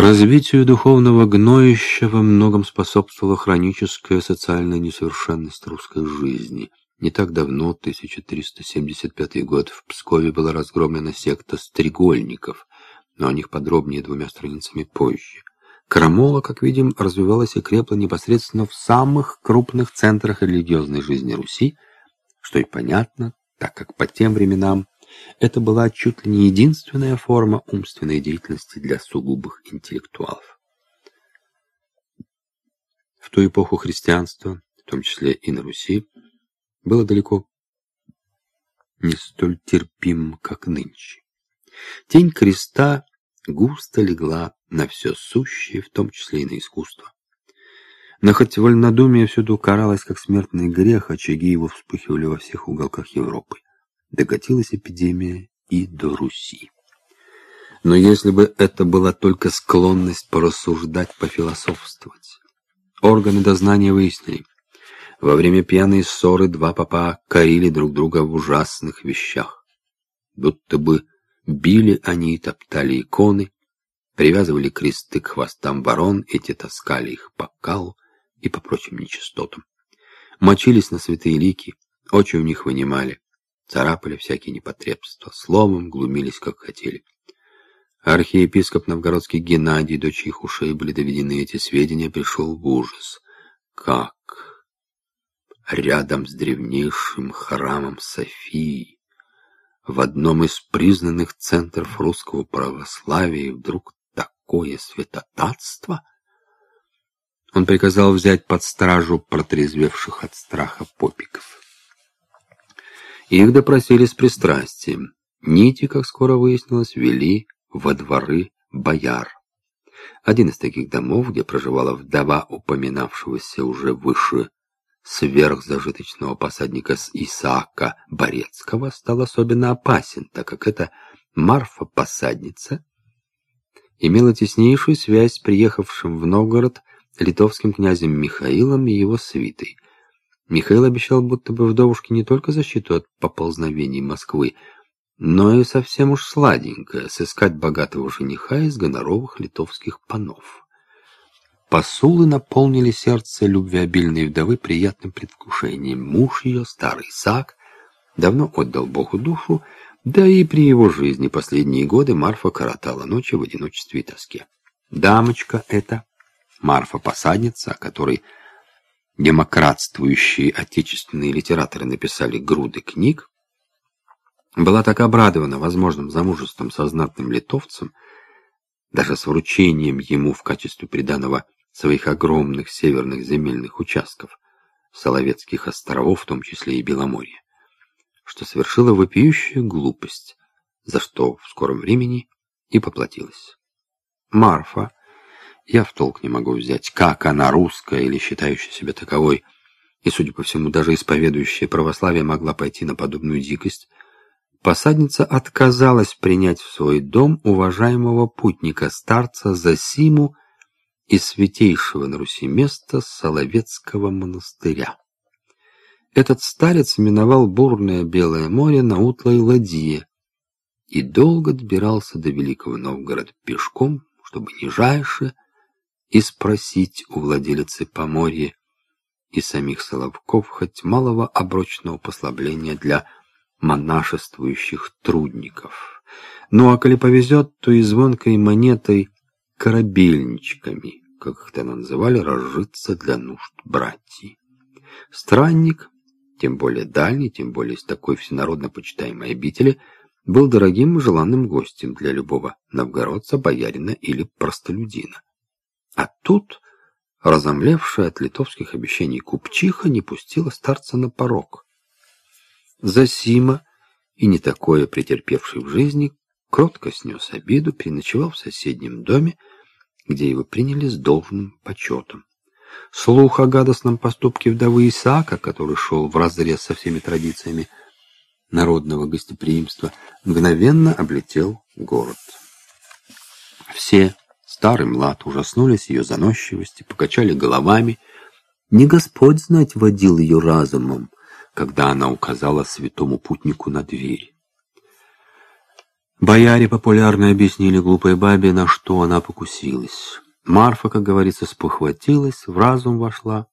Развитию духовного гноища во многом способствовала хроническая социальная несовершенность русской жизни. Не так давно, 1375 год, в Пскове была разгромлена секта стрегольников, но о них подробнее двумя страницами позже. Крамола, как видим, развивалась и крепла непосредственно в самых крупных центрах религиозной жизни Руси, что и понятно, так как по тем временам это была чуть ли не единственная форма умственной деятельности для сугубых интеллектуалов. В ту эпоху христианства, в том числе и на Руси, было далеко не столь терпимым, как нынче. Тень креста густо легла на все сущее, в том числе и на искусство. Но хоть вольнодумие всюду каралось как смертный грех, очаги его вспыхивали во всех уголках Европы докатилась эпидемия и до Руси. Но если бы это была только склонность порассуждать, пофилософствовать. Органы дознания выяснили. Во время пьяной ссоры два папа корили друг друга в ужасных вещах. Будто бы били они и топтали иконы, привязывали кресты к хвостам ворон, эти таскали их по калу и по прочим нечистотам. Мочились на святые лики, очи у них вынимали, царапали всякие непотребства, словом глумились, как хотели. Архиепископ новгородский Геннадий, до чьих ушей были доведены эти сведения, пришел в ужас. Как? Рядом с древнейшим храмом Софии, в одном из признанных центров русского православия, вдруг такое святотатство? Он приказал взять под стражу протрезвевших от страха попиков. Их допросили с пристрастием. Нити, как скоро выяснилось, вели во дворы бояр. Один из таких домов, где проживала вдова упоминавшегося уже выше сверхзажиточного посадника с Исаака Борецкого, стал особенно опасен, так как эта Марфа-посадница имела теснейшую связь с приехавшим в Новгород литовским князем Михаилом и его свитой. Михаил обещал будто бы вдовушке не только защиту от поползновений Москвы, но и совсем уж сладенькое сыскать богатого жениха из гоноровых литовских панов. Посулы наполнили сердце любвеобильной вдовы приятным предвкушением. Муж ее, старый Сак, давно отдал Богу душу, да и при его жизни последние годы Марфа коротала ночи в одиночестве и тоске. Дамочка эта, Марфа-посадница, о которой демократствующие отечественные литераторы написали груды книг, была так обрадована возможным замужеством со знатным литовцем, даже с вручением ему в качестве приданого своих огромных северных земельных участков, Соловецких островов, в том числе и Беломорья, что совершила вопиющую глупость, за что в скором времени и поплатилась. Марфа, я в толк не могу взять, как она русская или считающая себя таковой, и, судя по всему, даже исповедующая православие могла пойти на подобную дикость, посадница отказалась принять в свой дом уважаемого путника, старца Засиму из святейшего на Руси места Соловецкого монастыря. Этот старец миновал бурное Белое море на утлой ладье и долго добирался до Великого Новгорода пешком, чтобы нижайше и спросить у владелицы Поморья и самих Соловков хоть малого оброчного послабления для монашествующих трудников. Ну а коли повезет, то и звонкой монетой корабельничками, как их тогда называли, разжиться для нужд братьев. Странник, тем более дальний, тем более из такой всенародно почитаемой обители, был дорогим и желанным гостем для любого новгородца, боярина или простолюдина. А тут, разомлевшая от литовских обещаний купчиха, не пустила старца на порог. Засима, и не такое претерпевший в жизни, кротко снес обиду, переночевал в соседнем доме, где его приняли с должным почетом. Слух о гадостном поступке вдовы Исаака, который шел вразрез со всеми традициями народного гостеприимства, мгновенно облетел город. Все Старый млад ужаснулись ее заносчивости, покачали головами. Не Господь знать водил ее разумом, когда она указала святому путнику на дверь. Бояре популярно объяснили глупой бабе, на что она покусилась. Марфа, как говорится, спохватилась, в разум вошла,